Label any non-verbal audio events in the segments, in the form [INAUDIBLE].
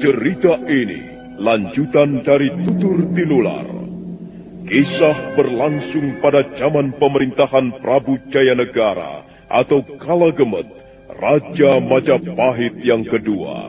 Cerita ini lanjutan dari Tutur Tinular. Kisah berlangsung pada zaman pemerintahan Prabu Jayanegara atau Kala Gemet, Raja Majapahit yang kedua.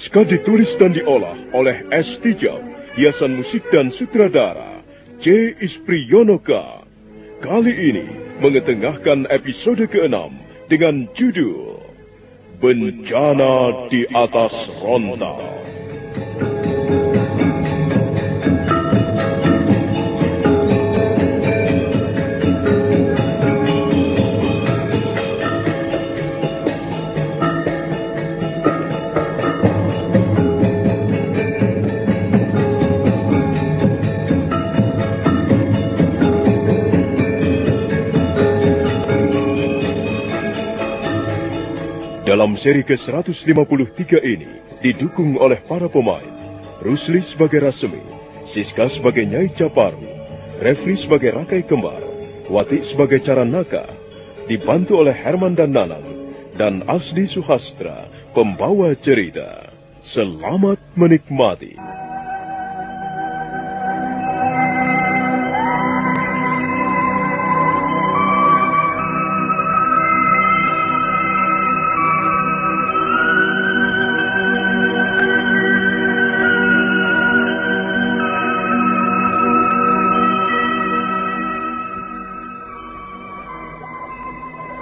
Naskah ditulis dan diolah oleh S. Tijab, hiasan musik dan sutradara C. Ispriyonoka. Kali ini mengetengahkan episode ke-6 dengan judul Bencana di atas Rontal. Seri ke-153 ini didukung oleh para pemain. Rusli sebagai Rasemi, Siska sebagai Nyai Caparu, Refli sebagai Rakai Kembar, Wati sebagai Caranaka, dibantu oleh Herman dan Nanang, dan Asdi Suhastra, pembawa cerita. Selamat menikmati.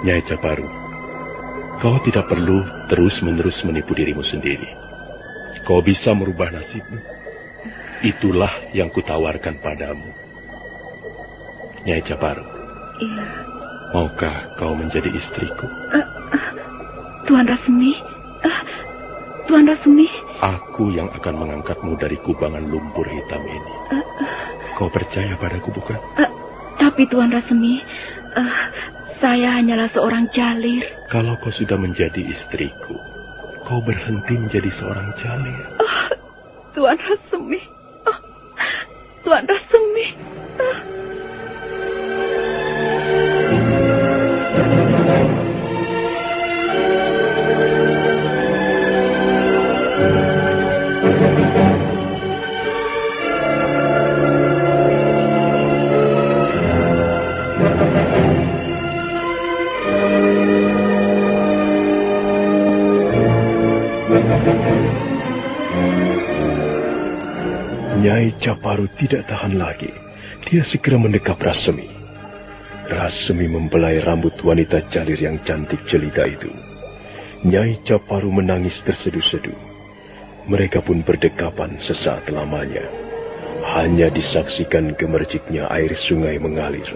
Nyai Caparu, kau tidak perlu terus-menerus menipu dirimu sendiri. Kau bisa merubah nasibmu. Itulah yang kutawarkan padamu. Nyai Caparu. Iya. Maukah kau menjadi istriku? Uh, uh, Tuan Rasmi. Uh, Tuan Rasmi. Aku yang akan mengangkatmu dari kubangan lumpur hitam ini. Uh, uh, kau percaya padaku bukan? Uh, tapi Tuan Rasmi, uh, Saya hanyalah seorang jalir. Kalau kau sudah menjadi istriku, kau berhenti menjadi seorang jalir. Oh, Tuan Rasemi. Oh, Tuan Rasemi. Oh. Nyai Caparu tidak tahan lagi. Dia segera mendekap Rasemi. Rasemi membelai rambut wanita jalir yang cantik jelita itu. Nyai Caparu menangis terseduh-seduh. Mereka pun berdekapan sesaat lamanya. Hanya disaksikan gemerciknya air sungai mengalir,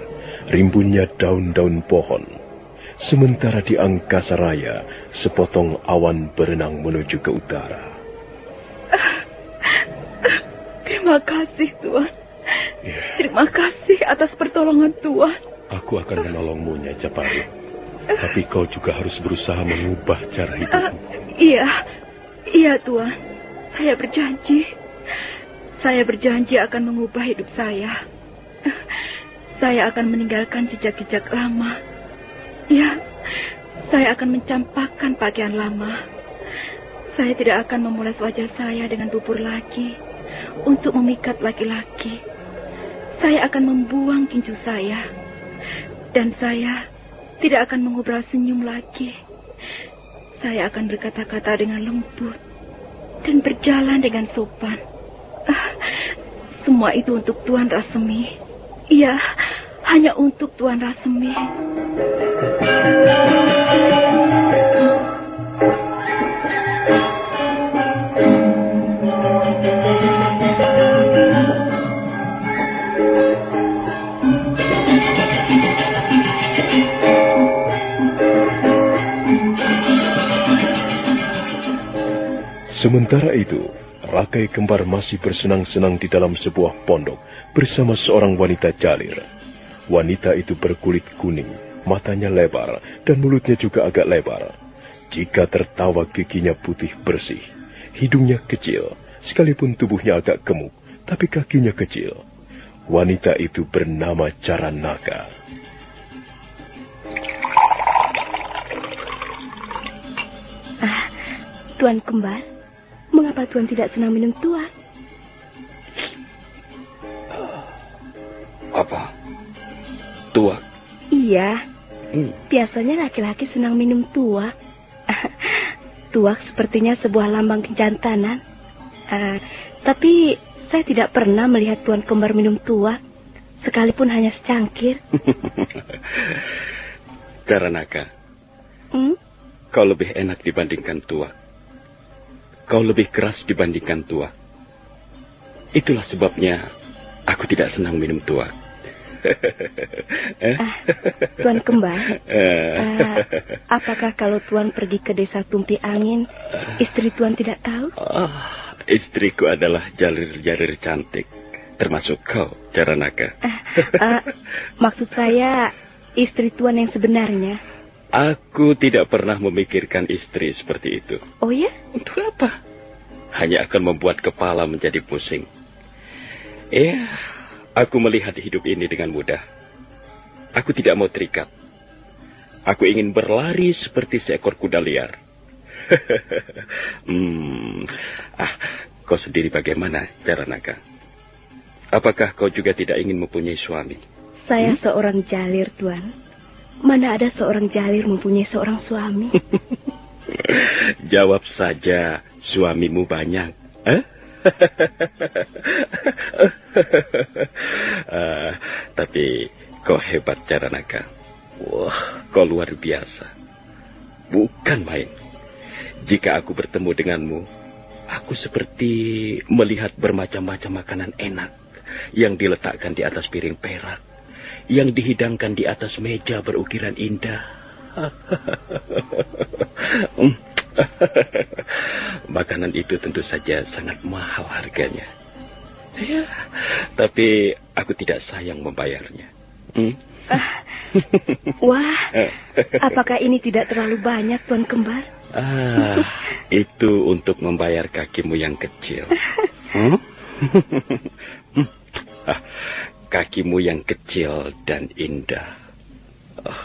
rimbunnya daun-daun pohon. Sementara di angkasa raya, sepotong awan berenang menuju ke utara. [LAUGHS] Terima kasih, Tuan. Yeah. Terima kasih atas pertolongan Tuan. Aku akan menolongmu, Nyai Caparu. Tapi kau juga harus berusaha mengubah cara hidupmu. Uh, iya, iya Tuan. Saya berjanji. Saya berjanji akan mengubah hidup saya. Saya akan meninggalkan jejak-jejak lama. Ya, saya akan mencampakkan pakaian lama. Saya tidak akan memulas wajah saya dengan bubur lagi untuk memikat laki-laki. Saya akan membuang kincu saya. Dan saya tidak akan mengobrol senyum lagi. Saya akan berkata-kata dengan lembut dan berjalan dengan sopan. Ah, semua itu untuk Tuan Rasemi. Iya, hanya untuk Tuan Rasemi. Sementara itu, Rakai Kembar masih bersenang-senang di dalam sebuah pondok bersama seorang wanita jalir. Wanita itu berkulit kuning, matanya lebar, dan mulutnya juga agak lebar. Jika tertawa giginya putih bersih, hidungnya kecil, sekalipun tubuhnya agak gemuk, tapi kakinya kecil. Wanita itu bernama Caranaka. Ah, Tuan Kembar, Mengapa Tuan tidak senang minum tua? Apa? Tua? Iya. Hmm. Biasanya laki-laki senang minum tua. [LAUGHS] tuak sepertinya sebuah lambang kejantanan. Uh, tapi saya tidak pernah melihat Tuan kembar minum tua. Sekalipun hanya secangkir. [LAUGHS] Caranaka. Hmm? Kau lebih enak dibandingkan tua. Kau lebih keras dibandingkan tua. Itulah sebabnya aku tidak senang minum tua. eh? ah, tuan Kembar, uh, apakah kalau Tuan pergi ke desa Tumpi Angin, istri Tuan tidak tahu? Oh, istriku adalah jalir-jalir cantik, termasuk kau, Caranaka. Uh, uh, maksud saya, istri Tuan yang sebenarnya. Aku tidak pernah memikirkan istri seperti itu. Oh ya? Untuk apa? Hanya akan membuat kepala menjadi pusing. Eh, aku melihat hidup ini dengan mudah. Aku tidak mau terikat. Aku ingin berlari seperti seekor kuda liar. [LAUGHS] hmm, ah, kau sendiri bagaimana, cara naga? Apakah kau juga tidak ingin mempunyai suami? Saya hmm? seorang jalir, Tuan. Mana ada seorang jalir mempunyai seorang suami? [LAUGHS] Jawab saja, suamimu banyak. Eh? uh, [LAUGHS] tapi kau hebat Caranaka. Wah, kau luar biasa. Bukan main. Jika aku bertemu denganmu, aku seperti melihat bermacam-macam makanan enak yang diletakkan di atas piring perak yang dihidangkan di atas meja berukiran indah. Makanan itu tentu saja sangat mahal harganya. Ya, tapi aku tidak sayang membayarnya. Hmm? Uh, wah, apakah ini tidak terlalu banyak, Tuan Kembar? Ah, itu untuk membayar kakimu yang kecil. Hmm? [LAUGHS] ah, kakimu yang kecil dan indah. Oh,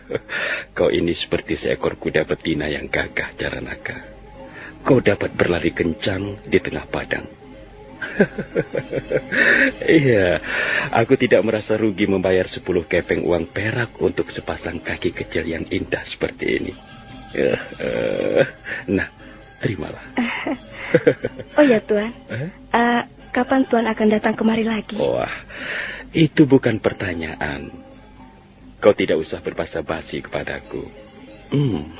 [LAUGHS] kau ini seperti seekor kuda betina yang gagah Jaranaka. Kau dapat berlari kencang di tengah padang. [LAUGHS] Iya, aku tidak merasa rugi membayar sepuluh kepeng uang perak untuk sepasang kaki kecil yang indah seperti ini. [LAUGHS] Nah, terimalah. [LAUGHS] oh ya Tuan, uh, kapan Tuan akan datang kemari lagi? Wah, itu bukan pertanyaan. Kau tidak usah berbasa-basi kepadaku. Hmm.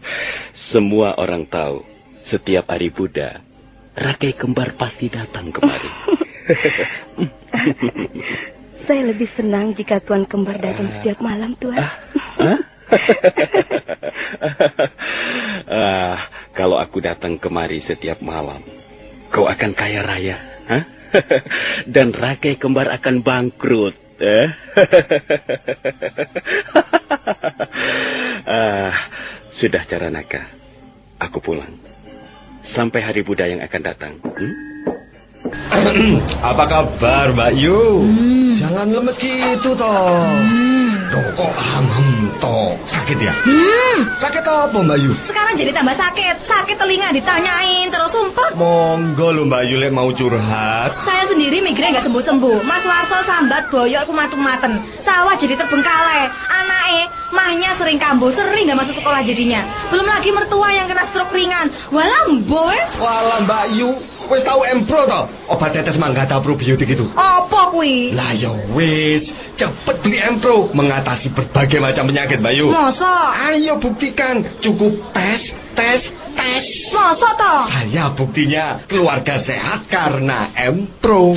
[LAUGHS] Semua orang tahu, setiap hari Buddha, Rakai kembar pasti datang kemari. [LAUGHS] Saya lebih senang jika Tuan kembar datang uh, setiap malam, Tuan. Uh, uh? [LAUGHS] ah, kalau aku datang kemari setiap malam, kau akan kaya raya. Huh? [LAUGHS] Dan Rakai kembar akan bangkrut. Eh? [LAUGHS] ah, sudah cara Naka. Aku pulang. Sampai hari Buddha yang akan datang. Hmm? [CLEARS THROAT] Apa kabar Mbak Yu? Hmm. Jangan lemes gitu toh. Hmm. Loh, kok hamam toh? Sakit ya? Hmm. Sakit apa Mbak Yu? Sekarang jadi tambah sakit. Sakit telinga ditanyain terus sumpah. Monggo lo Mbak Yu mau curhat. Saya sendiri migrain nggak sembuh-sembuh. Mas Warso sambat boyok aku matung-maten. Sawah jadi terbengkalai. Anaknya mahnya sering kambuh, sering nggak masuk sekolah jadinya. Belum lagi mertua yang kena stroke ringan. Walam boy. Walam Mbak Yu, Wis tahu Empro to? Obat tetes manggata probiotik itu. Apa kuwi? Lah ya wis, cepet beli Empro mengatasi berbagai macam penyakit, Bayu. Masa? Ayo buktikan, cukup tes, tes, tes. Masa to? Saya buktinya keluarga sehat karena Empro.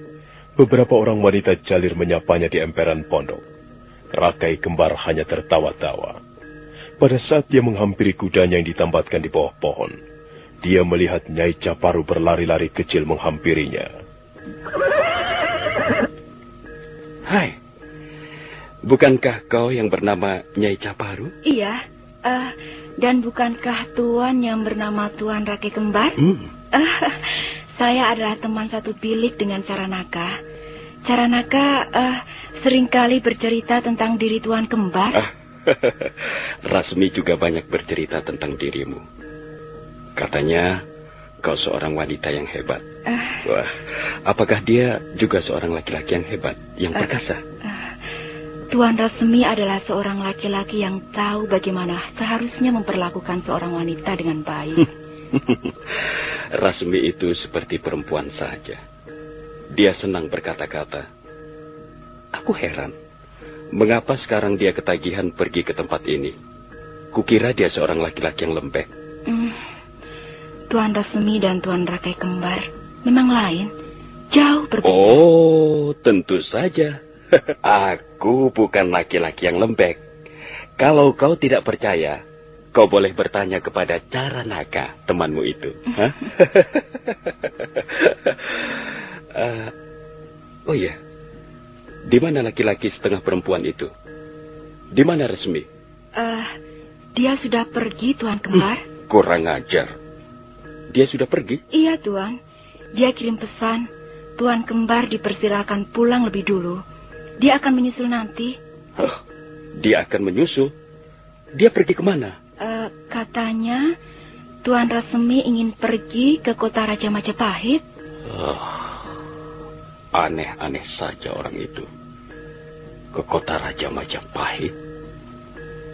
Beberapa orang wanita jalir menyapanya di emperan pondok. Rakai kembar hanya tertawa-tawa. Pada saat dia menghampiri kudanya yang ditambatkan di bawah pohon, dia melihat Nyai Caparu berlari-lari kecil menghampirinya. Hai, bukankah kau yang bernama Nyai Caparu? Iya, uh, dan bukankah Tuan yang bernama Tuan Rakai Kembar? Hmm. Uh, saya adalah teman satu bilik dengan Caranaka. Caranaka uh, sering kali bercerita tentang diri Tuan Kembar. Ah, [LAUGHS] Rasmi juga banyak bercerita tentang dirimu. Katanya kau seorang wanita yang hebat. Uh, Wah, apakah dia juga seorang laki-laki yang hebat, yang perkasa? Uh, uh, Tuan Rasmi adalah seorang laki-laki yang tahu bagaimana seharusnya memperlakukan seorang wanita dengan baik. [LAUGHS] [LAUGHS] Rasmi itu seperti perempuan saja. Dia senang berkata-kata. Aku heran. Mengapa sekarang dia ketagihan pergi ke tempat ini? Kukira dia seorang laki-laki yang lembek. Hmm. Tuan Rasmi dan Tuan Rakai Kembar memang lain. Jauh berbeda. Oh, tentu saja. [LAUGHS] Aku bukan laki-laki yang lembek. Kalau kau tidak percaya, Kau boleh bertanya kepada cara naga temanmu itu. uh, [LAUGHS] oh iya, di mana laki-laki setengah perempuan itu? Di mana resmi? Uh, dia sudah pergi, Tuan Kembar. Hmm, kurang ajar. Dia sudah pergi? Iya, Tuan. Dia kirim pesan. Tuan Kembar dipersilakan pulang lebih dulu. Dia akan menyusul nanti. Oh, dia akan menyusul? Dia pergi ke mana? Uh, katanya Tuan Rasemi ingin pergi ke kota Raja Majapahit. Oh, aneh-aneh saja orang itu. Ke kota Raja Majapahit.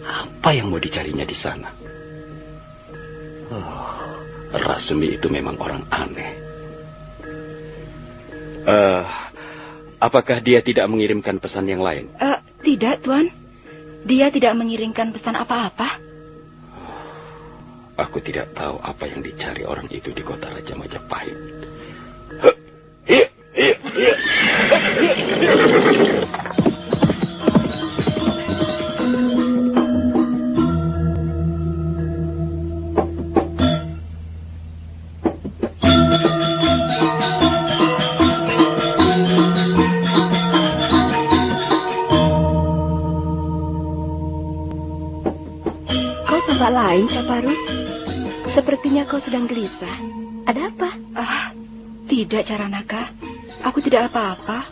Apa yang mau dicarinya di sana? Oh, Rasemi itu memang orang aneh. Uh, apakah dia tidak mengirimkan pesan yang lain? Uh, Tidak, Tuan. Dia tidak mengirimkan pesan apa-apa. Aku tidak tahu apa yang dicari orang itu di kota Raja Majapahit. Kau sedang gelisah. Ada apa? Ah, tidak, Caranaka. Aku tidak apa-apa.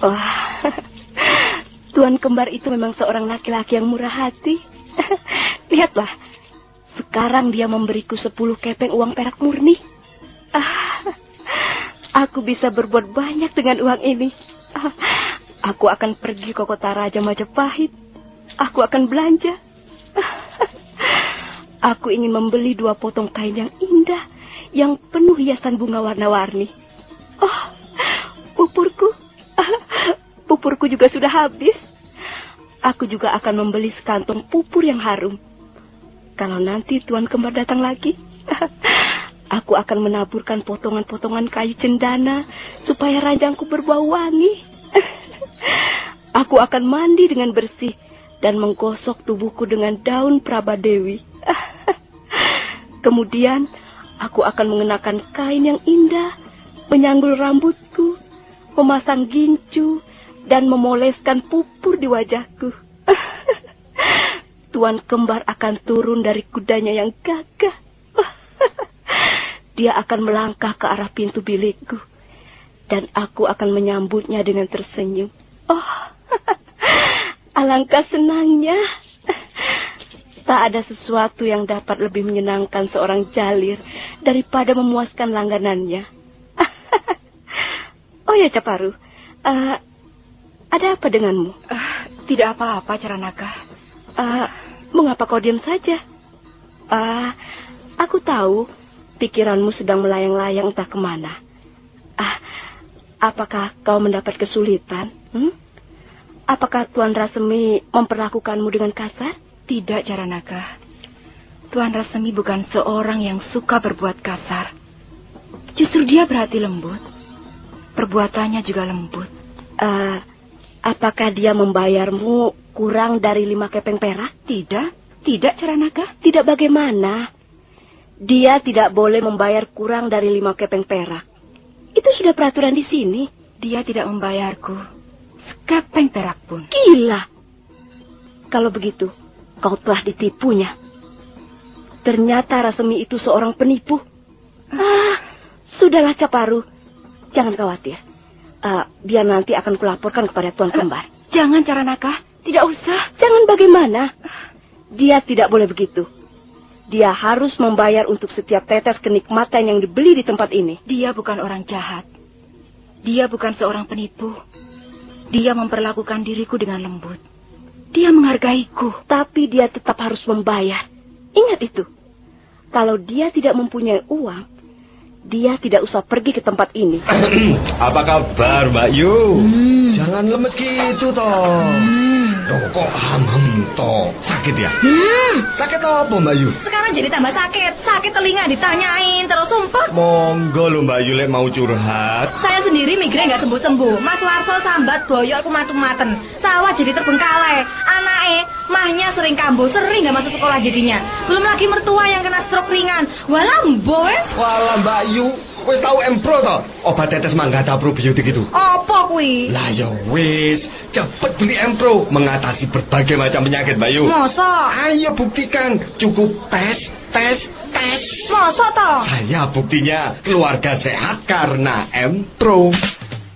Wah, [LAUGHS] Tuan kembar itu memang seorang laki-laki yang murah hati. [LAUGHS] Lihatlah, sekarang dia memberiku sepuluh kepeng uang perak murni. Ah, [LAUGHS] aku bisa berbuat banyak dengan uang ini. Ah, aku akan pergi ke kota Raja Majapahit. Aku akan belanja. Aku ingin membeli dua potong kain yang indah, yang penuh hiasan bunga warna-warni. Oh, pupurku. Pupurku juga sudah habis. Aku juga akan membeli sekantong pupur yang harum. Kalau nanti Tuan Kembar datang lagi, [LAUGHS] aku akan menaburkan potongan-potongan kayu cendana supaya ranjangku berbau wangi. [LAUGHS] Aku akan mandi dengan bersih dan menggosok tubuhku dengan daun prabadewi. [LAUGHS] Kemudian aku akan mengenakan kain yang indah, menyanggul rambutku, memasang gincu, dan memoleskan pupur di wajahku. [LAUGHS] Tuan kembar akan turun dari kudanya yang gagah. [LAUGHS] Dia akan melangkah ke arah pintu bilikku. Dan aku akan menyambutnya dengan tersenyum. Oh, alangkah senangnya. Tak ada sesuatu yang dapat lebih menyenangkan seorang jalir daripada memuaskan langganannya. [LAUGHS] oh ya, Caparu. Uh, ada apa denganmu? Uh, tidak apa-apa, Caranaka. Uh, mengapa kau diam saja? Uh, aku tahu pikiranmu sedang melayang-layang entah ke mana. Ah, apakah kau mendapat kesulitan? Hmm? Apakah Tuan Rasemi memperlakukanmu dengan kasar? Tidak, Caranaka. Tuan Rasemi bukan seorang yang suka berbuat kasar. Justru dia berhati lembut. Perbuatannya juga lembut. Uh, apakah dia membayarmu kurang dari lima kepeng perak? Tidak, tidak, Caranaka. Tidak bagaimana? Dia tidak boleh membayar kurang dari lima kepeng perak. Itu sudah peraturan di sini. Dia tidak membayarku. Sekepeng perak pun. Gila. Kalau begitu, kau telah ditipunya. Ternyata Rasemi itu seorang penipu. Ah, sudahlah Caparu. Jangan khawatir. Uh, biar nanti akan kulaporkan kepada Tuan Kembar. Uh, jangan, Caranaka. Tidak usah. Jangan bagaimana. Dia tidak boleh begitu. Dia harus membayar untuk setiap tetes kenikmatan yang dibeli di tempat ini. Dia bukan orang jahat. Dia bukan seorang penipu. Dia memperlakukan diriku dengan lembut. Dia menghargaiku. Tapi dia tetap harus membayar. Ingat itu. Kalau dia tidak mempunyai uang, dia tidak usah pergi ke tempat ini. [CLEARS THROAT] Apa kabar, Mbak Yu? Hmm. Jangan lemes gitu, toh. Hmm. Kok ham-ham, toh. Sakit ya? Hmm. Sakit apa, Mbak Yu? Sekarang jadi tambah sakit. Sakit telinga ditanyain, terus sumpah. Monggo loh, Mbak Yu, lek mau curhat. Saya sendiri migrain nggak sembuh-sembuh. Mas Warso sambat boyo aku matung-maten. Sawah jadi terbengkalai. Anaknya, mahnya sering kambuh, sering nggak masuk sekolah jadinya. Belum lagi mertua yang kena stroke ringan. Walah, boy. Walah, Mbak Yu, wis tahu Empro to? Obat tetes manggata probiotik itu. Apa kuwi? Lah ya wis, cepet beli Empro mengatasi berbagai macam penyakit, Mbak Yu. Masa? Ayo buktikan, cukup tes, tes, tes. Masa to? Saya buktinya keluarga sehat karena Empro.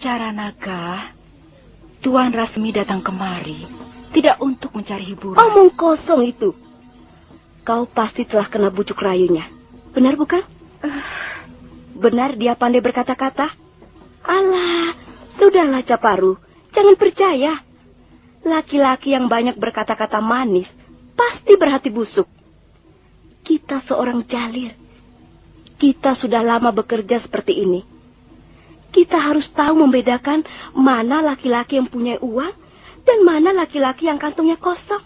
Caranaka, Tuan Rasmi datang kemari tidak untuk mencari hiburan. Omong kosong itu. Kau pasti telah kena bujuk rayunya. Benar bukan? Uh, [SIGHS] benar dia pandai berkata-kata? Alah, sudahlah Caparu. Jangan percaya. Laki-laki yang banyak berkata-kata manis pasti berhati busuk. Kita seorang jalir. Kita sudah lama bekerja seperti ini. Kita harus tahu membedakan mana laki-laki yang punya uang dan mana laki-laki yang kantongnya kosong.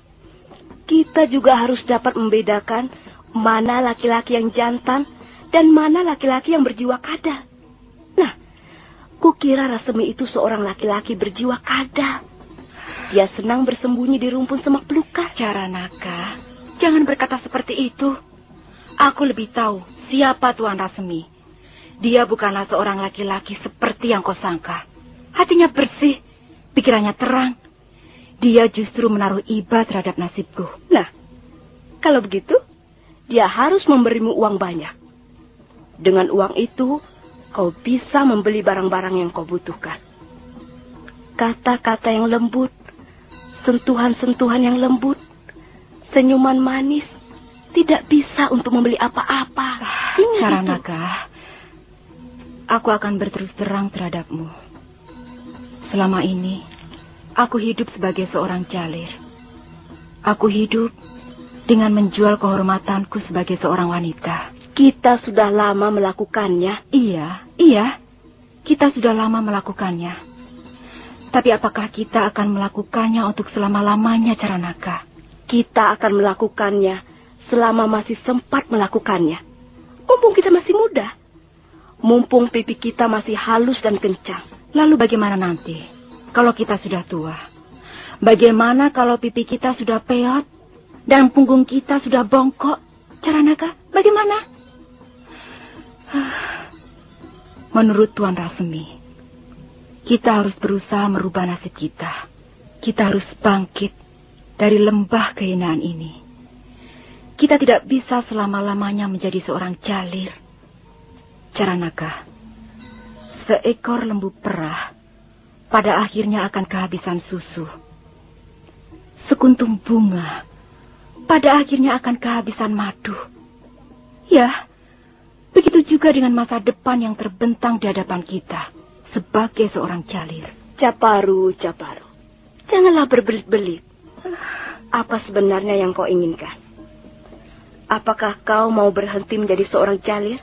Kita juga harus dapat membedakan mana laki-laki yang jantan dan mana laki-laki yang berjiwa kadal. Nah, kukira Rasemi itu seorang laki-laki berjiwa kadal. Dia senang bersembunyi di rumpun semak belukar. Cara Naka, jangan berkata seperti itu. Aku lebih tahu siapa Tuan Rasemi. Dia bukanlah seorang laki-laki seperti yang kau sangka. Hatinya bersih, pikirannya terang. Dia justru menaruh iba terhadap nasibku. Nah, kalau begitu, dia harus memberimu uang banyak. Dengan uang itu, kau bisa membeli barang-barang yang kau butuhkan. Kata-kata yang lembut, sentuhan-sentuhan yang lembut, senyuman manis, tidak bisa untuk membeli apa-apa. Cara naga, aku akan berterus terang terhadapmu. Selama ini, aku hidup sebagai seorang jalir. Aku hidup dengan menjual kehormatanku sebagai seorang wanita. Kita sudah lama melakukannya. Iya, iya. Kita sudah lama melakukannya. Tapi apakah kita akan melakukannya untuk selama-lamanya, Caranaka? Kita akan melakukannya selama masih sempat melakukannya. Mumpung kita masih muda. Mumpung pipi kita masih halus dan kencang. Lalu bagaimana nanti? Kalau kita sudah tua? Bagaimana kalau pipi kita sudah peot dan punggung kita sudah bongkok? Caranaka, bagaimana? [SIGHS] Menurut Tuan Rasemi, kita harus berusaha merubah nasib kita. Kita harus bangkit dari lembah kehinaan ini. Kita tidak bisa selama-lamanya menjadi seorang jalir. Caranaka, seekor lembu perah pada akhirnya akan kehabisan susu. Sekuntum bunga pada akhirnya akan kehabisan madu. Ya, begitu juga dengan masa depan yang terbentang di hadapan kita sebagai seorang jalir. Caparu, Caparu. Janganlah berbelit-belit. Apa sebenarnya yang kau inginkan? Apakah kau mau berhenti menjadi seorang jalir?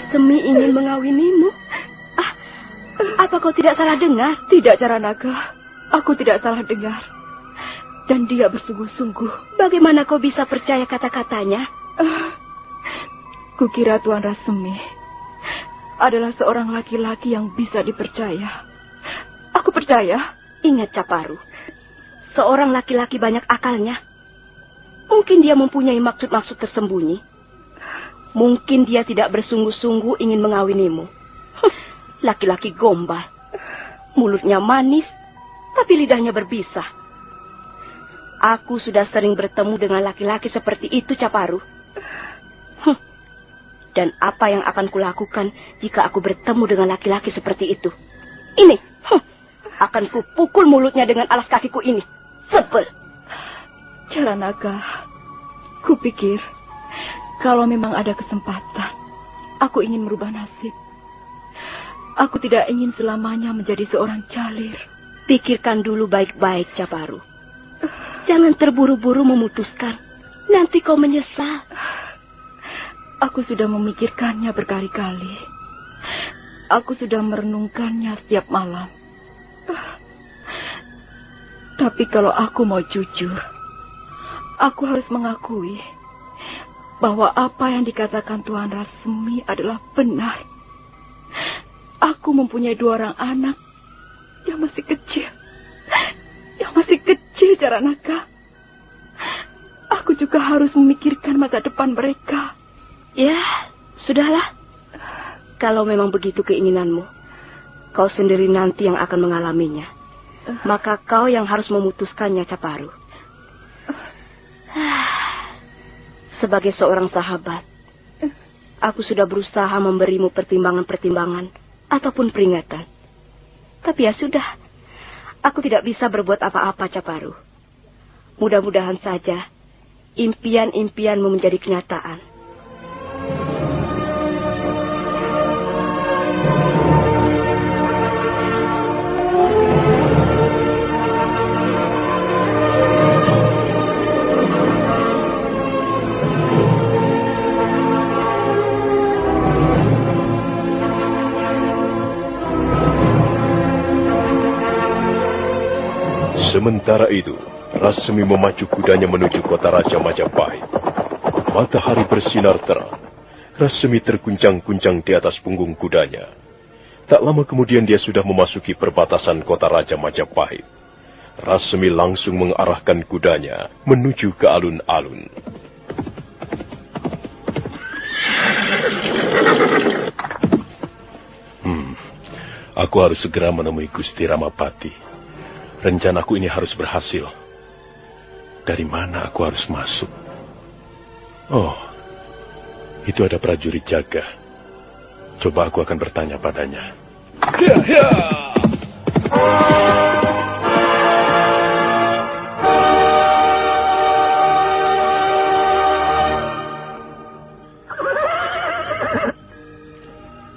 ingin mengawinimu. Ah, apa kau tidak salah dengar? Tidak, Caranaga. Aku tidak salah dengar. Dan dia bersungguh-sungguh. Bagaimana kau bisa percaya kata-katanya? Uh, kukira Tuan Rasemi adalah seorang laki-laki yang bisa dipercaya. Aku percaya. Ingat, Caparu. Seorang laki-laki banyak akalnya. Mungkin dia mempunyai maksud-maksud tersembunyi. Mungkin dia tidak bersungguh-sungguh ingin mengawinimu. [LAUGHS] Laki-laki gombal. Mulutnya manis, tapi lidahnya berbisa. Aku sudah sering bertemu dengan laki-laki seperti itu, Caparu. Dan apa yang akan kulakukan jika aku bertemu dengan laki-laki seperti itu? Ini, akan kupukul mulutnya dengan alas kakiku ini. Sebel. Caranaga, kupikir kalau memang ada kesempatan, aku ingin merubah nasib. Aku tidak ingin selamanya menjadi seorang calir. Pikirkan dulu baik-baik, Caparu. Jangan terburu-buru memutuskan. Nanti kau menyesal. Aku sudah memikirkannya berkali-kali. Aku sudah merenungkannya setiap malam. Tapi kalau aku mau jujur, aku harus mengakui bahwa apa yang dikatakan Tuhan Rasmi adalah benar. Aku mempunyai dua orang anak yang masih kecil. Yang masih kecil, Jaranaka. Aku juga harus memikirkan masa depan mereka. Ya, sudahlah. Kalau memang begitu keinginanmu, kau sendiri nanti yang akan mengalaminya. Maka kau yang harus memutuskannya, Caparu. Sebagai seorang sahabat, aku sudah berusaha memberimu pertimbangan-pertimbangan ataupun peringatan. Tapi ya sudah, aku tidak bisa berbuat apa-apa, Caparu. Mudah-mudahan saja impian-impianmu menjadi kenyataan. Sementara itu, Rasmi memacu kudanya menuju kota Raja Majapahit. Matahari bersinar terang. Rasmi terkuncang-kuncang di atas punggung kudanya. Tak lama kemudian dia sudah memasuki perbatasan kota Raja Majapahit. Rasmi langsung mengarahkan kudanya menuju ke alun-alun. Hmm, aku harus segera menemui Gusti Ramapati. Rencanaku ini harus berhasil. Dari mana aku harus masuk? Oh, itu ada prajurit jaga. Coba aku akan bertanya padanya. Ya, ya.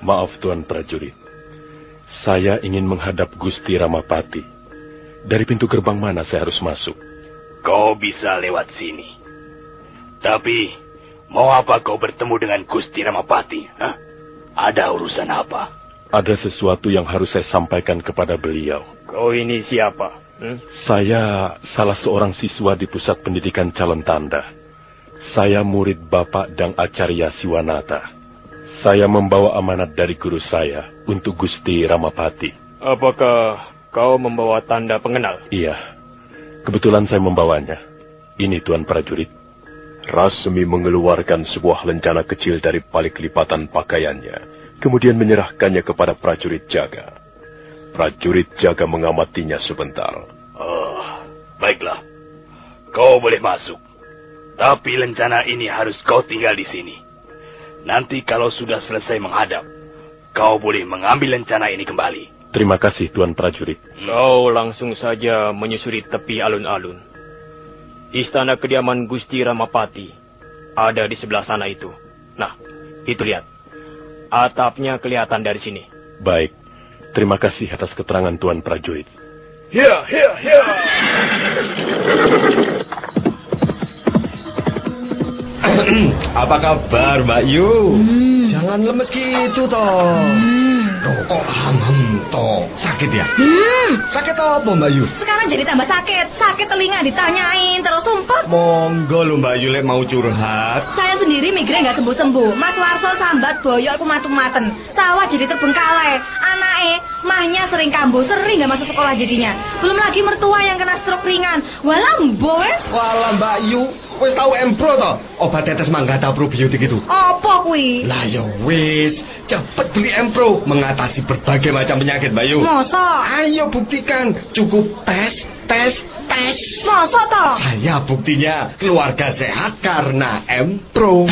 Maaf Tuan prajurit. Saya ingin menghadap Gusti Ramapati. Dari pintu gerbang mana saya harus masuk? Kau bisa lewat sini. Tapi, mau apa kau bertemu dengan Gusti Ramapati? Hah? Ada urusan apa? Ada sesuatu yang harus saya sampaikan kepada beliau. Kau ini siapa? Hmm? Saya salah seorang siswa di pusat pendidikan calon tanda. Saya murid Bapak dan Acarya Siwanata. Saya membawa amanat dari guru saya untuk Gusti Ramapati. Apakah Kau membawa tanda pengenal? Iya. Kebetulan saya membawanya. Ini Tuan Prajurit. Rasmi mengeluarkan sebuah lencana kecil dari balik lipatan pakaiannya, kemudian menyerahkannya kepada prajurit jaga. Prajurit jaga mengamatinya sebentar. Oh, baiklah. Kau boleh masuk. Tapi lencana ini harus kau tinggal di sini. Nanti kalau sudah selesai menghadap, kau boleh mengambil lencana ini kembali. Terima kasih, Tuan Prajurit. Kau langsung saja menyusuri tepi alun-alun. Istana kediaman Gusti Ramapati ada di sebelah sana itu. Nah, itu lihat. Atapnya kelihatan dari sini. Baik. Terima kasih atas keterangan Tuan Prajurit. Ya, ya, ya. Apa kabar, Mbak Yu? Hmm. Jangan lemes gitu, toh. Hmm. Loh, kok ham-ham toh? Sakit ya? Hmm. Sakit apa Mbak Yu? Sekarang jadi tambah sakit. Sakit telinga ditanyain terus sumpah. Monggo lo Mbak Yu mau curhat. Saya sendiri migrain nggak sembuh-sembuh. Mas Warso sambat boyok aku matung-maten. Sawah jadi terbengkalai. Anaknya mahnya sering kambuh, sering nggak masuk sekolah jadinya. Belum lagi mertua yang kena stroke ringan. Walah boy. Walah Mbak Yu, Wis tahu Empro to? Obat tetes manggata probiotik itu. Apa kuwi? Lah ya wis, cepet beli Empro mengatasi berbagai macam penyakit, Bayu. Masa? Ayo buktikan, cukup tes, tes, tes. Masa toh? Saya buktinya keluarga sehat karena Empro.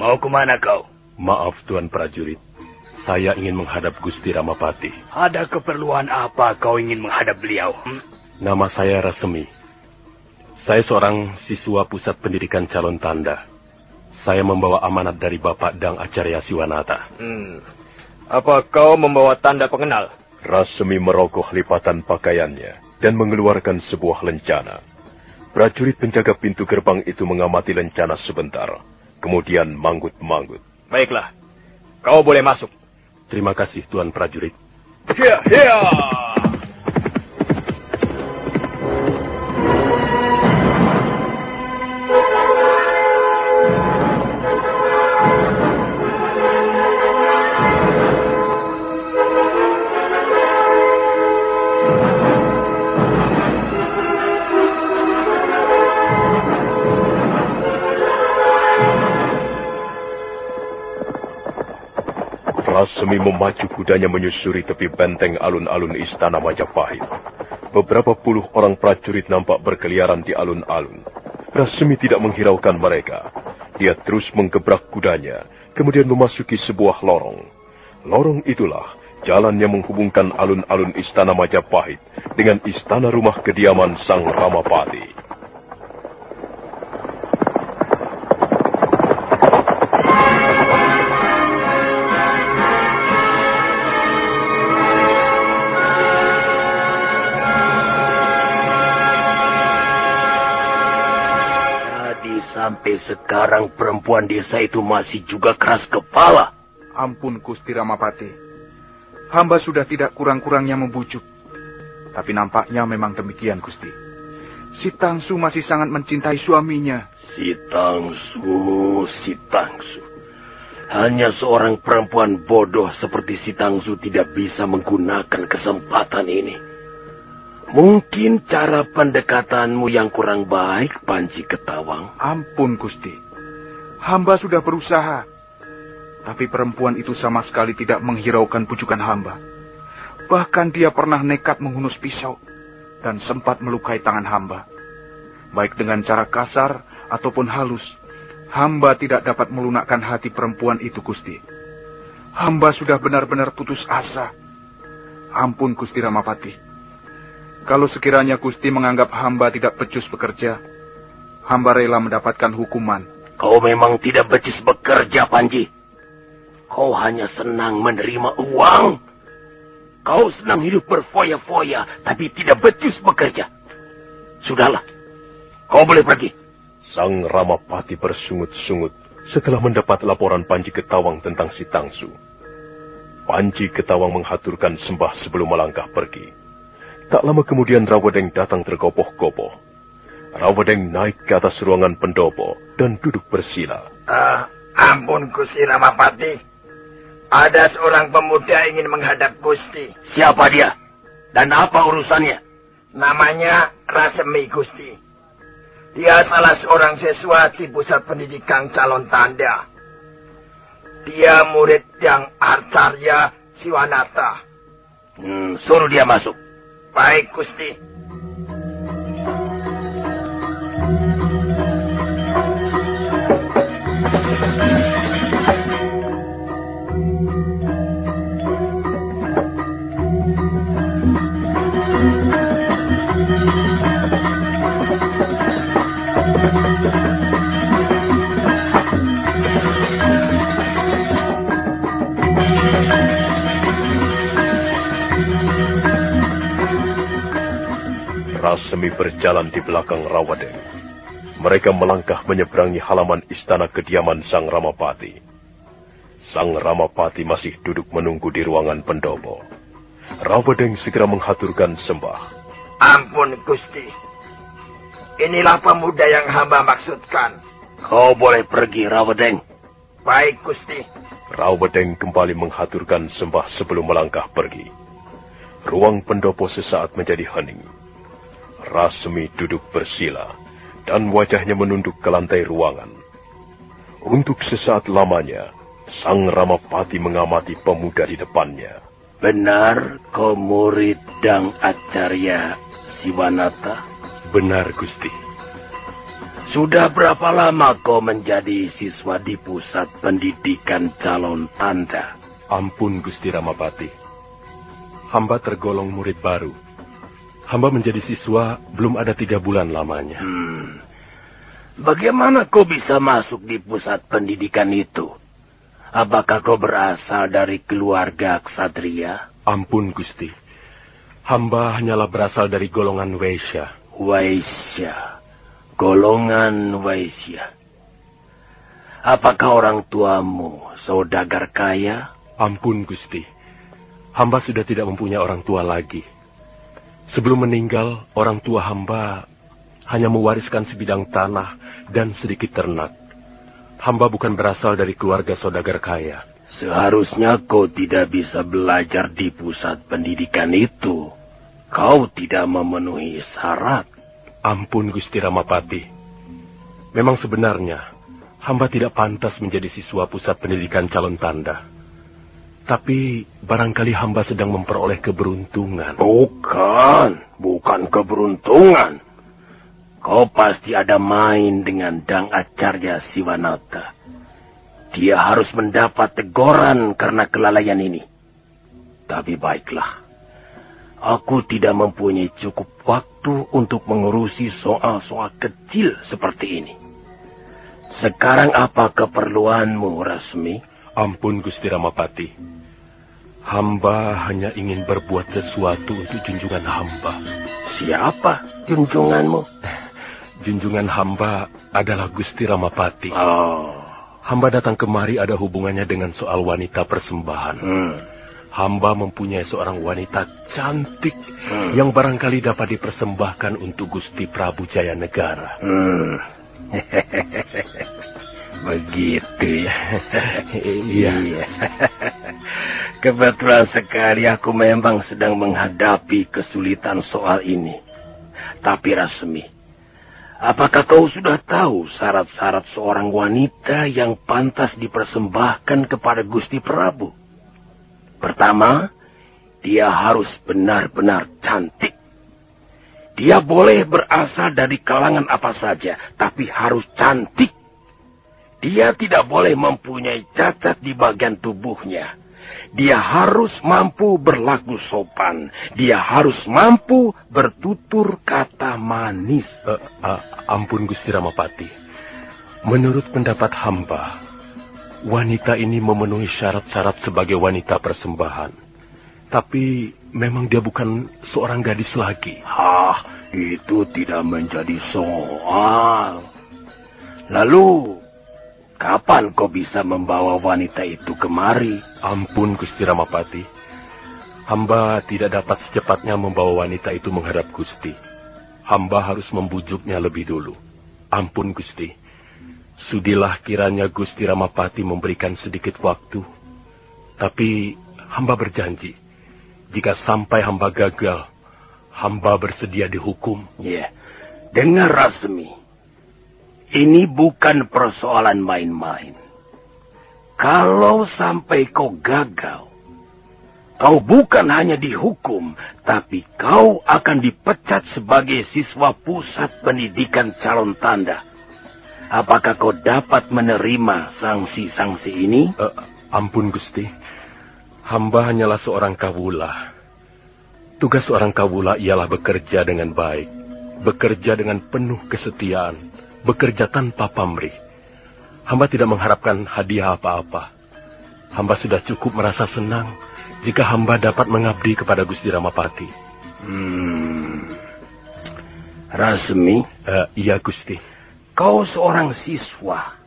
Mau ke mana kau? Maaf Tuan Prajurit, saya ingin menghadap Gusti Ramapati. Ada keperluan apa kau ingin menghadap beliau? Hmm? Nama saya Rasemi. Saya seorang siswa pusat pendidikan calon tanda. Saya membawa amanat dari Bapak Dang Acarya Siwanata. Hmm. Apa kau membawa tanda pengenal? Rasemi merogoh lipatan pakaiannya dan mengeluarkan sebuah lencana. Prajurit penjaga pintu gerbang itu mengamati lencana sebentar, kemudian manggut-manggut. Baiklah, kau boleh masuk. Terima kasih, Tuan Prajurit. Hiya, hiya! Rasemi memacu kudanya menyusuri tepi benteng alun-alun istana Majapahit. Beberapa puluh orang prajurit nampak berkeliaran di alun-alun. Rasemi tidak menghiraukan mereka. Dia terus menggebrak kudanya, kemudian memasuki sebuah lorong. Lorong itulah jalan yang menghubungkan alun-alun istana Majapahit dengan istana rumah kediaman Sang Ramapati. Sekarang perempuan desa itu masih juga keras kepala. Ampun Gusti Ramapati. Hamba sudah tidak kurang-kurangnya membujuk. Tapi nampaknya memang demikian Gusti. Si Tangsu masih sangat mencintai suaminya. Si Tangsu, si Tangsu. Hanya seorang perempuan bodoh seperti si Tangsu tidak bisa menggunakan kesempatan ini. Mungkin cara pendekatanmu yang kurang baik, Panji Ketawang. Ampun, Gusti. Hamba sudah berusaha. Tapi perempuan itu sama sekali tidak menghiraukan pujukan hamba. Bahkan dia pernah nekat menghunus pisau dan sempat melukai tangan hamba. Baik dengan cara kasar ataupun halus, hamba tidak dapat melunakkan hati perempuan itu, Gusti. Hamba sudah benar-benar putus asa. Ampun, Gusti Ramapati. Kalau sekiranya Gusti menganggap hamba tidak becus bekerja, hamba rela mendapatkan hukuman. Kau memang tidak becus bekerja, Panji. Kau hanya senang menerima uang. Kau senang hidup berfoya-foya, tapi tidak becus bekerja. Sudahlah, kau boleh pergi. Sang Ramapati bersungut-sungut setelah mendapat laporan Panji Ketawang tentang si Tangsu. Panji Ketawang menghaturkan sembah sebelum melangkah pergi. Tak lama kemudian Rawadeng datang tergopoh-gopoh. Rawadeng naik ke atas ruangan pendopo dan duduk bersila. Uh, ampun Gusti Ramapati. Ada seorang pemuda ingin menghadap Gusti. Siapa dia? Dan apa urusannya? Namanya Rasemi Gusti. Dia salah seorang siswa di pusat pendidikan calon tanda. Dia murid yang Arcarya Siwanata. Hmm, suruh dia masuk. Baik, Gusti. Rasemi berjalan di belakang Rawaden. Mereka melangkah menyeberangi halaman istana kediaman Sang Ramapati. Sang Ramapati masih duduk menunggu di ruangan pendopo. Rawadeng segera menghaturkan sembah. Ampun, Gusti. Inilah pemuda yang hamba maksudkan. Kau boleh pergi, Rawadeng. Baik, Gusti. Rawadeng kembali menghaturkan sembah sebelum melangkah pergi. Ruang pendopo sesaat menjadi hening. Rasmi duduk bersila dan wajahnya menunduk ke lantai ruangan. Untuk sesaat lamanya, Sang Ramapati mengamati pemuda di depannya. Benar kau murid Dang Acarya Siwanata? Benar, Gusti. Sudah berapa lama kau menjadi siswa di pusat pendidikan calon tanda? Ampun, Gusti Ramapati. Hamba tergolong murid baru Hamba menjadi siswa belum ada tiga bulan lamanya. Hmm. Bagaimana kau bisa masuk di pusat pendidikan itu? Apakah kau berasal dari keluarga ksatria? Ampun, Gusti. Hamba hanyalah berasal dari golongan Waisya. Waisya. Golongan Waisya. Apakah orang tuamu saudagar kaya? Ampun, Gusti. Hamba sudah tidak mempunyai orang tua lagi. Sebelum meninggal, orang tua hamba hanya mewariskan sebidang tanah dan sedikit ternak. Hamba bukan berasal dari keluarga saudagar kaya. Seharusnya kau tidak bisa belajar di pusat pendidikan itu. Kau tidak memenuhi syarat. Ampun Gusti Ramapati. Memang sebenarnya, hamba tidak pantas menjadi siswa pusat pendidikan calon tanda. Tapi barangkali hamba sedang memperoleh keberuntungan. Bukan, bukan keberuntungan. Kau pasti ada main dengan Dang Acarya Siwanata. Dia harus mendapat teguran karena kelalaian ini. Tapi baiklah. Aku tidak mempunyai cukup waktu untuk mengurusi soal-soal kecil seperti ini. Sekarang apa keperluanmu, Rasmi? Ampun, Gusti Ramapati. Hamba hanya ingin berbuat sesuatu untuk junjungan hamba. Siapa junjunganmu? [LAUGHS] Junjungan hamba adalah Gusti Ramapati. Oh. Hamba datang kemari ada hubungannya dengan soal wanita persembahan. Hmm. Hamba mempunyai seorang wanita cantik Hmm. yang barangkali dapat dipersembahkan untuk Gusti Prabu Jaya Negara. Hmm. [LAUGHS] Begitu ya. [LAUGHS] Iya. Kebetulan sekali aku memang sedang menghadapi kesulitan soal ini. Tapi Rasmi, apakah kau sudah tahu syarat-syarat seorang wanita yang pantas dipersembahkan kepada Gusti Prabu? Pertama, dia harus benar-benar cantik. Dia boleh berasal dari kalangan apa saja, tapi harus cantik. Dia tidak boleh mempunyai cacat di bagian tubuhnya. Dia harus mampu berlaku sopan. Dia harus mampu bertutur kata manis. Uh, uh, ampun Gusti Ramapati. Menurut pendapat hamba, wanita ini memenuhi syarat-syarat sebagai wanita persembahan. Tapi memang dia bukan seorang gadis lagi. Hah, itu tidak menjadi soal. Lalu, kapan kau bisa membawa wanita itu kemari? Ampun Gusti Ramapati. Hamba tidak dapat secepatnya membawa wanita itu menghadap Gusti. Hamba harus membujuknya lebih dulu. Ampun Gusti. Sudilah kiranya Gusti Ramapati memberikan sedikit waktu. Tapi hamba berjanji, jika sampai hamba gagal, hamba bersedia dihukum. Ya, dengar Rasmi. Ini bukan persoalan main-main. Kalau sampai kau gagal, kau bukan hanya dihukum, tapi kau akan dipecat sebagai siswa pusat pendidikan calon tanda. Apakah kau dapat menerima sanksi-sanksi ini? Uh, ampun Gusti, hamba hanyalah seorang kawula. Tugas seorang kawula ialah bekerja dengan baik, bekerja dengan penuh kesetiaan, bekerja tanpa pamrih. Hamba tidak mengharapkan hadiah apa-apa. Hamba sudah cukup merasa senang jika hamba dapat mengabdi kepada Gusti Ramapati. Hmm. Rasmi? Uh, iya, Gusti. Kau seorang siswa.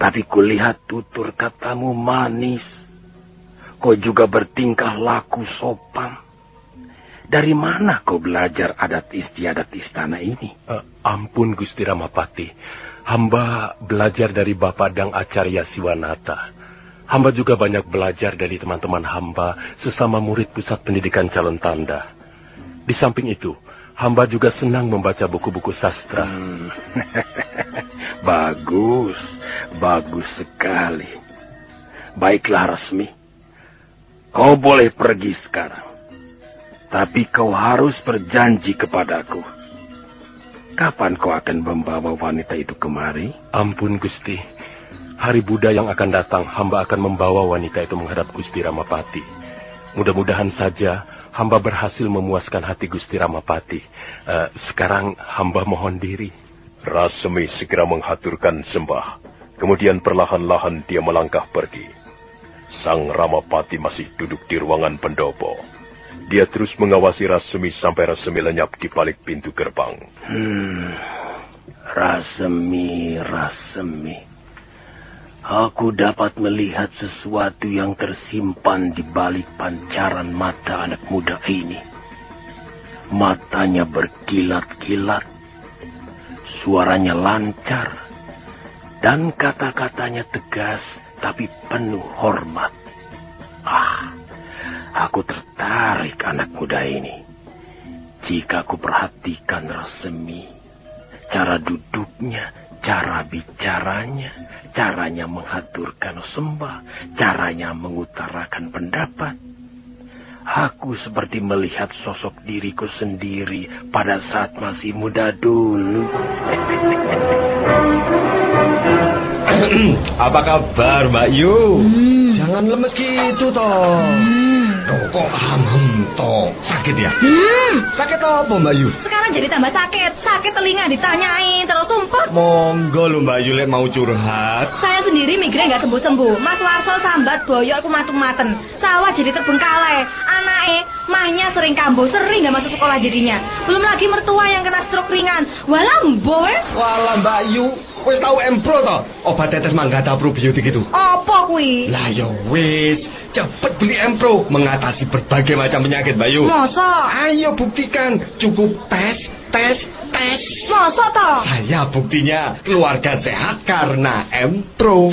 Tapi kulihat tutur katamu manis. Kau juga bertingkah laku sopan. Dari mana kau belajar adat istiadat istana ini? Uh, ampun Gusti Ramapati. Hamba belajar dari Bapak Dang Acarya Siwanata. Hamba juga banyak belajar dari teman-teman hamba sesama murid pusat pendidikan calon tanda. Di samping itu, hamba juga senang membaca buku-buku sastra. Hmm. [LAUGHS] bagus, bagus sekali. Baiklah Rasmi, kau boleh pergi sekarang. Tapi kau harus berjanji kepadaku. Kapan kau akan membawa wanita itu kemari? Ampun Gusti. Hari Buddha yang akan datang, hamba akan membawa wanita itu menghadap Gusti Ramapati. Mudah-mudahan saja hamba berhasil memuaskan hati Gusti Ramapati. Uh, sekarang hamba mohon diri. Rasmi segera menghaturkan sembah. Kemudian perlahan-lahan dia melangkah pergi. Sang Ramapati masih duduk di ruangan pendopo. Dia terus mengawasi Rasemi sampai Rasemi lenyap di balik pintu gerbang. Hmm, Rasemi, Rasemi. Aku dapat melihat sesuatu yang tersimpan di balik pancaran mata anak muda ini. Matanya berkilat-kilat, suaranya lancar, dan kata-katanya tegas tapi penuh hormat. Ah, aku tertarik anak muda ini. Jika aku perhatikan resmi, cara duduknya, cara bicaranya, caranya mengaturkan sembah, caranya mengutarakan pendapat. Aku seperti melihat sosok diriku sendiri pada saat masih muda dulu. [CLEARS THROAT] Apa kabar Mbak Yu? Hmm. Jangan lemes gitu toh. Hmm. Loh, kok ham-ham toh? Sakit ya? Hmm. Sakit apa Mbak Yu? Sekarang jadi tambah sakit. Sakit telinga ditanyain terus sumpah. Monggo lu Mbak Yu mau curhat. Saya sendiri migrain nggak sembuh-sembuh. Mas Warsel sambat boyok aku matung-maten. Sawah jadi terbengkalai. Anaknya mahnya sering kambuh, sering nggak masuk sekolah jadinya. Belum lagi mertua yang kena stroke ringan. Walah boy. Walah Mbak Yu, Wis tau Empro to? Obat tetes Manggata probiotik itu. Apa kuwi? Lah ya wis, cepet beli Empro mengatasi berbagai macam penyakit, Bayu. Masa? Ayo buktikan, cukup tes, tes, tes. Masa to? Saya buktinya keluarga sehat karena Empro.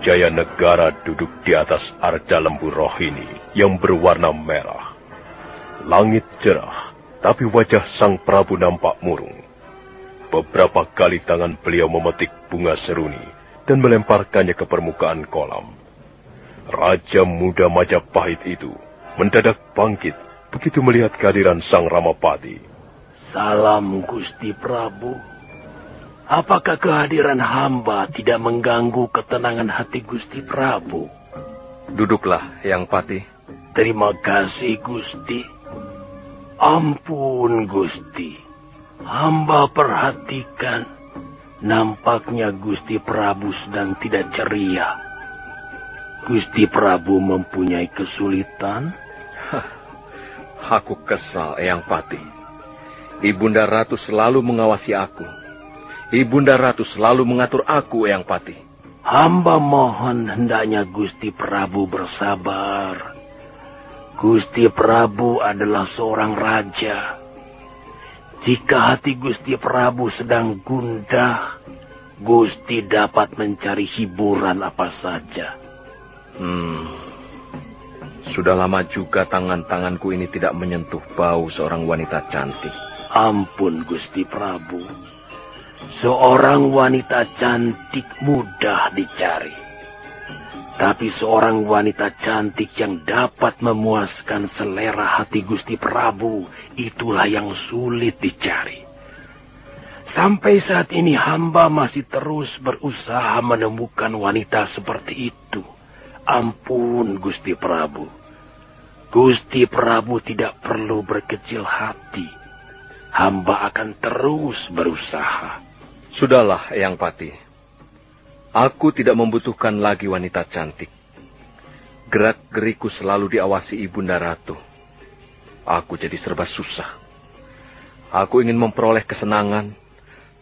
Jaya Negara duduk di atas arca lembu rohini yang berwarna merah. Langit cerah, tapi wajah sang Prabu nampak murung. Beberapa kali tangan beliau memetik bunga seruni dan melemparkannya ke permukaan kolam. Raja muda Majapahit itu mendadak bangkit begitu melihat kehadiran sang Ramapati. Salam Gusti Prabu. Apakah kehadiran hamba tidak mengganggu ketenangan hati Gusti Prabu? Duduklah, Yang Pati. Terima kasih, Gusti. Ampun, Gusti. Hamba perhatikan. Nampaknya Gusti Prabu sedang tidak ceria. Gusti Prabu mempunyai kesulitan? Aku kesal, Yang Pati. Ibunda Ratu selalu mengawasi aku Ibunda Ratu selalu mengatur aku, Eyang Pati. Hamba mohon hendaknya Gusti Prabu bersabar. Gusti Prabu adalah seorang raja. Jika hati Gusti Prabu sedang gundah, Gusti dapat mencari hiburan apa saja. Hmm. Sudah lama juga tangan-tanganku ini tidak menyentuh bau seorang wanita cantik. Ampun Gusti Prabu. Seorang wanita cantik mudah dicari. Tapi seorang wanita cantik yang dapat memuaskan selera hati Gusti Prabu, itulah yang sulit dicari. Sampai saat ini hamba masih terus berusaha menemukan wanita seperti itu. Ampun Gusti Prabu. Gusti Prabu tidak perlu berkecil hati. Hamba akan terus berusaha. Sudahlah, Eyang Pati. Aku tidak membutuhkan lagi wanita cantik. Gerak-geriku selalu diawasi Ibunda Ratu. Aku jadi serba susah. Aku ingin memperoleh kesenangan,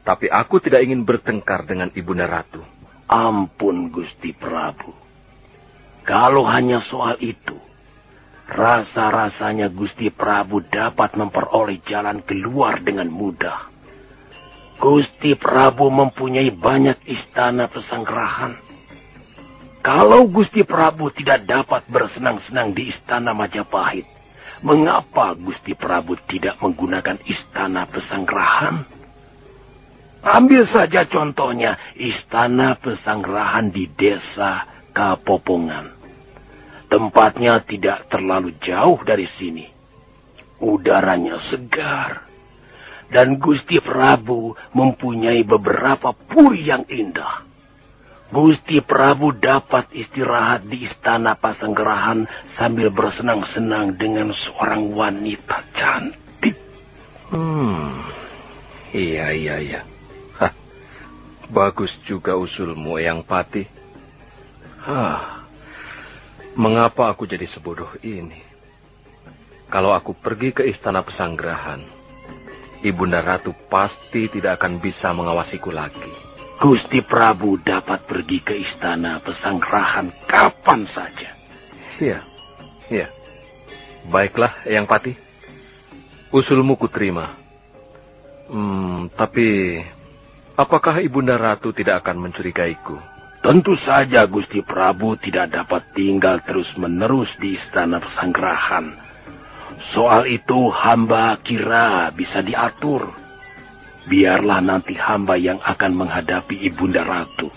tapi aku tidak ingin bertengkar dengan Ibunda Ratu. Ampun, Gusti Prabu. Kalau hanya soal itu, rasa-rasanya Gusti Prabu dapat memperoleh jalan keluar dengan mudah. Gusti Prabu mempunyai banyak istana pesanggerahan. Kalau Gusti Prabu tidak dapat bersenang-senang di istana Majapahit, mengapa Gusti Prabu tidak menggunakan istana pesanggerahan? Ambil saja contohnya istana pesanggerahan di desa Kapopongan. Tempatnya tidak terlalu jauh dari sini. Udaranya segar dan Gusti Prabu mempunyai beberapa puri yang indah. Gusti Prabu dapat istirahat di istana Pasanggerahan sambil bersenang-senang dengan seorang wanita cantik. Hmm, iya iya iya. Hah, bagus juga usulmu, yang Pati. Hah, mengapa aku jadi sebodoh ini? Kalau aku pergi ke istana Pesanggerahan, Ibunda Ratu pasti tidak akan bisa mengawasiku lagi. Gusti Prabu dapat pergi ke istana pesanggerahan kapan saja. Iya, iya. Baiklah, Yang Pati. Usulmu kuterima. Hmm, tapi apakah Ibunda Ratu tidak akan mencurigaiku? Tentu saja Gusti Prabu tidak dapat tinggal terus-menerus di istana pesanggerahan Soal itu hamba kira bisa diatur. Biarlah nanti hamba yang akan menghadapi Ibunda Ratu.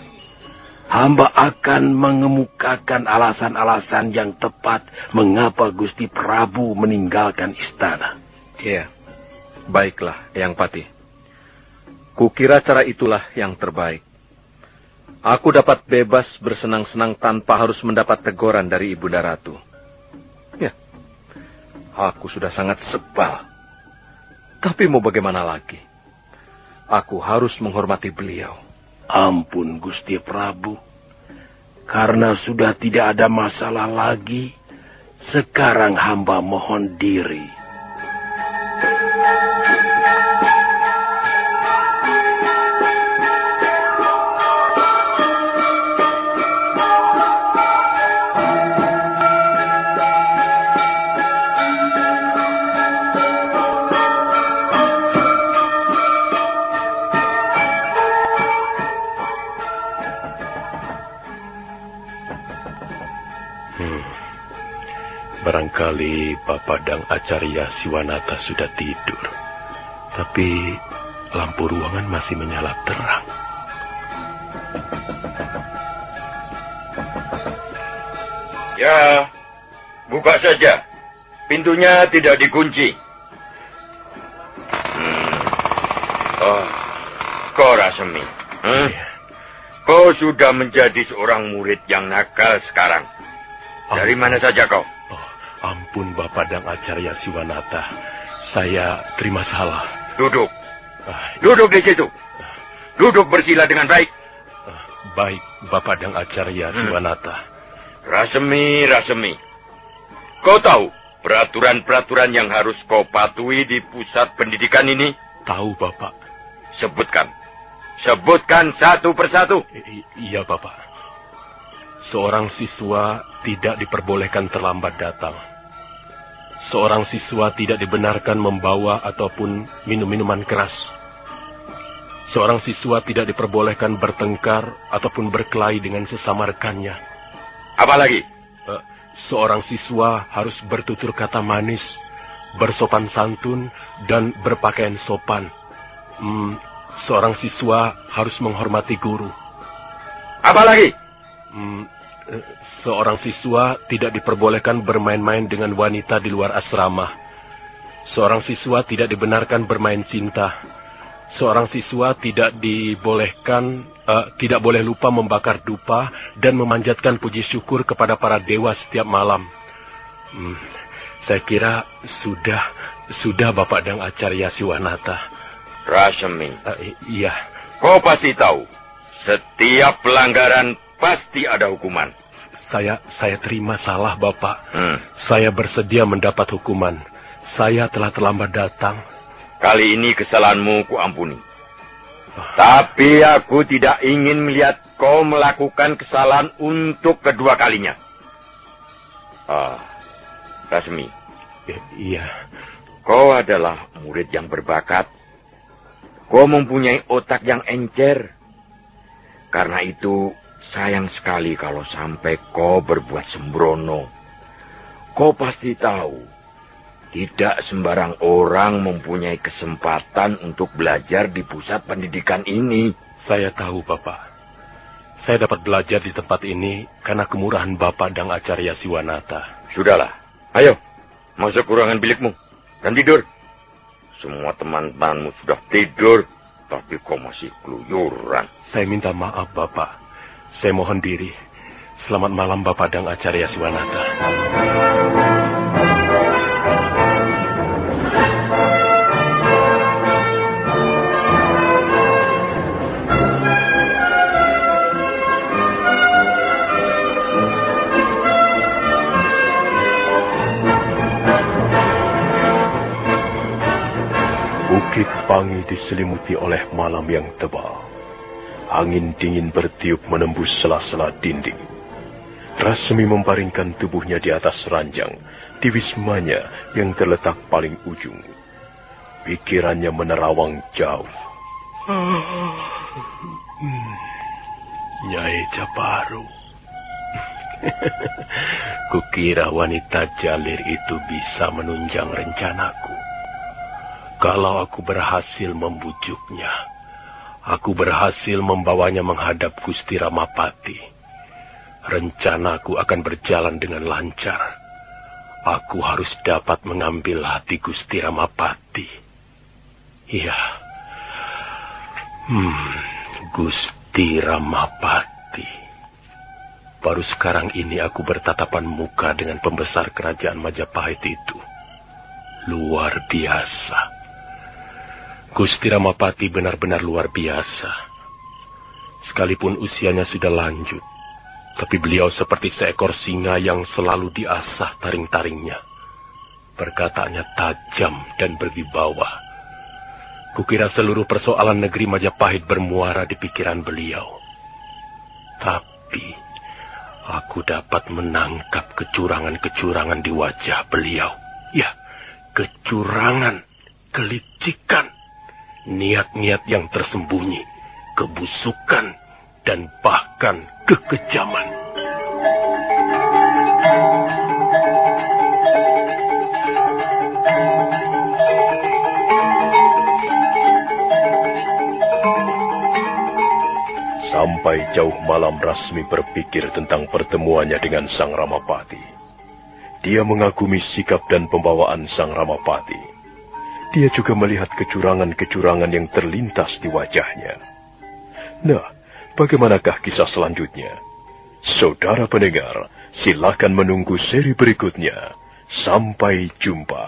Hamba akan mengemukakan alasan-alasan yang tepat mengapa Gusti Prabu meninggalkan istana. Iya, baiklah, Yang Pati. Kukira cara itulah yang terbaik. Aku dapat bebas bersenang-senang tanpa harus mendapat teguran dari Ibunda Ratu. Aku sudah sangat sebal. Tapi mau bagaimana lagi? Aku harus menghormati beliau. Ampun Gusti Prabu. Karena sudah tidak ada masalah lagi, sekarang hamba mohon diri. Barangkali Bapak dan Acarya Siwanata sudah tidur. Tapi lampu ruangan masih menyala terang. Ya, buka saja. Pintunya tidak dikunci. Hmm. Oh, kau Rasemi. Hmm? Kau sudah menjadi seorang murid yang nakal sekarang. Dari mana saja kau? Ampun Bapak dan Acarya Siwanata. Saya terima salah. Duduk. Duduk di situ. Duduk bersila dengan baik. Baik, Bapak dan Acarya hmm. Siwanata. Rasemi, Rasemi. Kau tahu peraturan-peraturan yang harus kau patuhi di pusat pendidikan ini? Tahu, Bapak. Sebutkan. Sebutkan satu persatu. I iya, Bapak. Seorang siswa tidak diperbolehkan terlambat datang seorang siswa tidak dibenarkan membawa ataupun minum minuman keras. Seorang siswa tidak diperbolehkan bertengkar ataupun berkelahi dengan sesama rekannya. Apalagi? Uh, seorang siswa harus bertutur kata manis, bersopan santun, dan berpakaian sopan. Hmm, seorang siswa harus menghormati guru. Apalagi? Hmm, seorang siswa tidak diperbolehkan bermain-main dengan wanita di luar asrama. Seorang siswa tidak dibenarkan bermain cinta. Seorang siswa tidak dibolehkan, uh, tidak boleh lupa membakar dupa dan memanjatkan puji syukur kepada para dewa setiap malam. Hmm, saya kira sudah, sudah Bapak dan Acarya Siwanata. Rasemi. Uh, iya. Kau pasti tahu, setiap pelanggaran Pasti ada hukuman. Saya saya terima salah, Bapak. Hmm. Saya bersedia mendapat hukuman. Saya telah terlambat datang. Kali ini kesalahanmu ku ampuni. Oh. Tapi aku tidak ingin melihat kau melakukan kesalahan untuk kedua kalinya. Ah, Rasmi. I iya. Kau adalah murid yang berbakat. Kau mempunyai otak yang encer. Karena itu, sayang sekali kalau sampai kau berbuat sembrono. Kau pasti tahu, tidak sembarang orang mempunyai kesempatan untuk belajar di pusat pendidikan ini. Saya tahu, Bapak. Saya dapat belajar di tempat ini karena kemurahan Bapak dan Acarya Siwanata. Sudahlah, ayo, masuk ke ruangan bilikmu dan tidur. Semua teman-temanmu sudah tidur, tapi kau masih keluyuran. Saya minta maaf, Bapak. Saya mohon diri. Selamat malam, Bapak dan Acarya Siwanata. Bukit Pangi diselimuti oleh malam yang tebal. Angin dingin bertiup menembus sela-sela dinding. Rasmi membaringkan tubuhnya di atas ranjang di wismanya yang terletak paling ujung. Pikirannya menerawang jauh. Hmm. Nyai Caparu. [LAUGHS] Kukira wanita jalir itu bisa menunjang rencanaku. Kalau aku berhasil membujuknya, aku berhasil membawanya menghadap Gusti Ramapati. Rencanaku akan berjalan dengan lancar. Aku harus dapat mengambil hati Gusti Ramapati. Iya. Hmm, Gusti Ramapati. Baru sekarang ini aku bertatapan muka dengan pembesar kerajaan Majapahit itu. Luar biasa. Gusti Ramapati benar-benar luar biasa. Sekalipun usianya sudah lanjut, tapi beliau seperti seekor singa yang selalu diasah taring-taringnya. Perkataannya tajam dan berwibawa. Kukira seluruh persoalan negeri Majapahit bermuara di pikiran beliau. Tapi, aku dapat menangkap kecurangan-kecurangan di wajah beliau. Ya, kecurangan, kelicikan niat-niat yang tersembunyi, kebusukan, dan bahkan kekejaman. Sampai jauh malam Rasmi berpikir tentang pertemuannya dengan Sang Ramapati. Dia mengagumi sikap dan pembawaan Sang Ramapati. Dia juga melihat kecurangan-kecurangan yang terlintas di wajahnya. Nah, bagaimanakah kisah selanjutnya? Saudara pendengar, silakan menunggu seri berikutnya. Sampai jumpa.